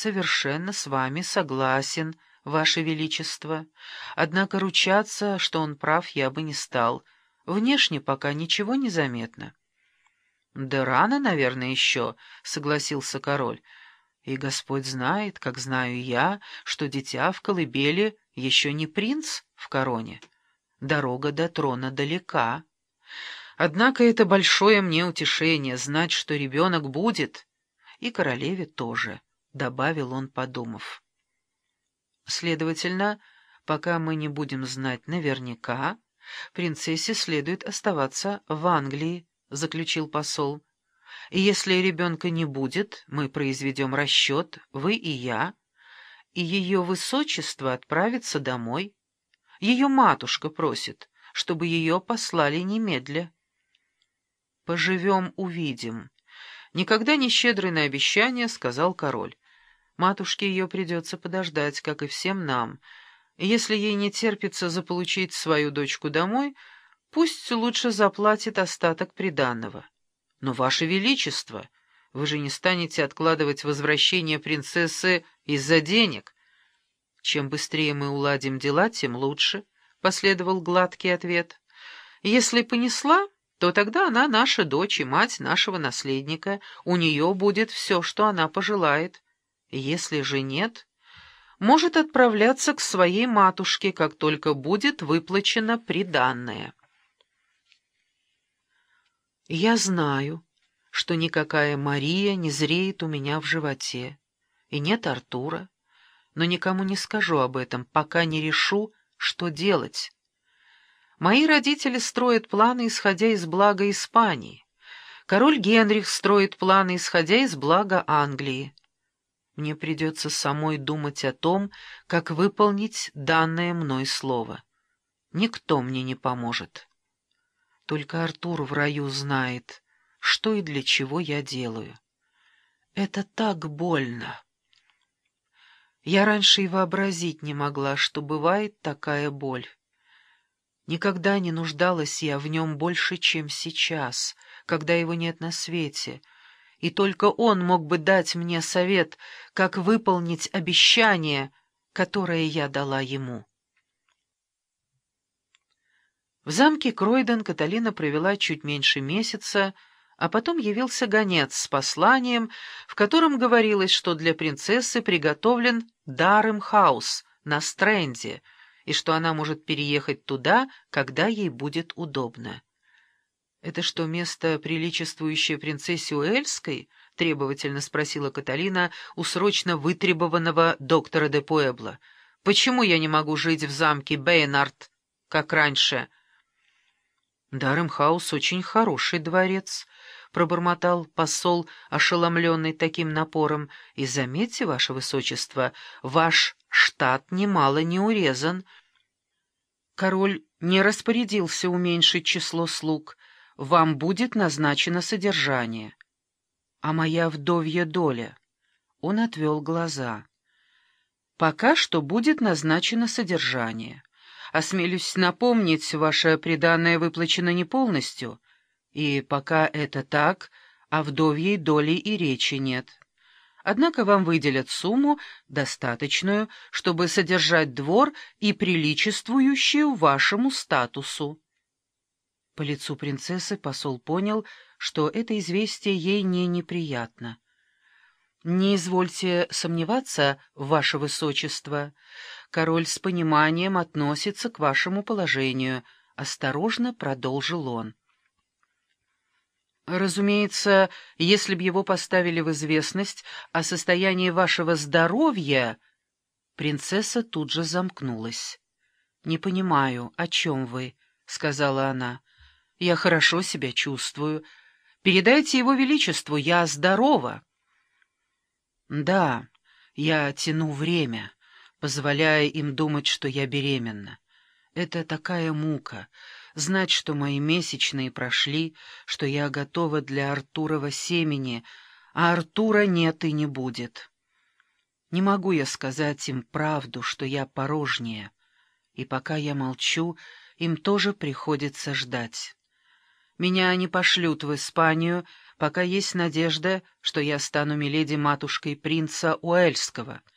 «Совершенно с вами согласен, Ваше Величество. Однако ручаться, что он прав, я бы не стал. Внешне пока ничего не заметно». «Да рано, наверное, еще», — согласился король. «И Господь знает, как знаю я, что дитя в колыбели еще не принц в короне. Дорога до трона далека. Однако это большое мне утешение знать, что ребенок будет, и королеве тоже», — добавил он, подумав. «Следовательно, пока мы не будем знать наверняка, принцессе следует оставаться в Англии», — заключил посол. «И если ребенка не будет, мы произведем расчет, вы и я, и ее высочество отправится домой. Ее матушка просит, чтобы ее послали немедля». «Поживем, увидим». Никогда не щедрый на обещания, сказал король. Матушке ее придется подождать, как и всем нам. если ей не терпится заполучить свою дочку домой, пусть лучше заплатит остаток приданного. Но, Ваше Величество, вы же не станете откладывать возвращение принцессы из-за денег. Чем быстрее мы уладим дела, тем лучше, — последовал гладкий ответ. Если понесла, то тогда она наша дочь и мать нашего наследника, у нее будет все, что она пожелает. Если же нет, может отправляться к своей матушке, как только будет выплачено приданное. Я знаю, что никакая Мария не зреет у меня в животе, и нет Артура, но никому не скажу об этом, пока не решу, что делать. Мои родители строят планы, исходя из блага Испании. Король Генрих строит планы, исходя из блага Англии. Мне придется самой думать о том, как выполнить данное мной слово. Никто мне не поможет. Только Артур в раю знает, что и для чего я делаю. Это так больно. Я раньше и вообразить не могла, что бывает такая боль. Никогда не нуждалась я в нем больше, чем сейчас, когда его нет на свете, и только он мог бы дать мне совет, как выполнить обещание, которое я дала ему. В замке Кройден Каталина провела чуть меньше месяца, а потом явился гонец с посланием, в котором говорилось, что для принцессы приготовлен Дарем-хаус на Стрэнде — и что она может переехать туда, когда ей будет удобно. «Это что, место, приличествующее принцессе Уэльской?» — требовательно спросила Каталина у срочно вытребованного доктора де Пуэбло. «Почему я не могу жить в замке Бейнард, как раньше?» «Даремхаус очень хороший дворец», — пробормотал посол, ошеломленный таким напором. «И заметьте, ваше высочество, ваш штат немало не урезан». Король не распорядился уменьшить число слуг. Вам будет назначено содержание. А моя вдовья доля? Он отвел глаза. Пока что будет назначено содержание. Осмелюсь напомнить, ваше приданное выплачено не полностью. И пока это так, о вдовьей доле и речи нет. Однако вам выделят сумму, достаточную, чтобы содержать двор и приличествующую вашему статусу. По лицу принцессы посол понял, что это известие ей не неприятно. «Не извольте сомневаться, ваше высочество. Король с пониманием относится к вашему положению», — осторожно продолжил он. Разумеется, если б его поставили в известность о состоянии вашего здоровья... Принцесса тут же замкнулась. «Не понимаю, о чем вы?» — сказала она. «Я хорошо себя чувствую. Передайте его величеству, я здорова». «Да, я тяну время, позволяя им думать, что я беременна. Это такая мука знать, что мои месячные прошли, что я готова для Артурова семени, а Артура нет и не будет. Не могу я сказать им правду, что я порожняя, и пока я молчу, им тоже приходится ждать. Меня не пошлют в Испанию, пока есть надежда, что я стану миледи-матушкой принца Уэльского —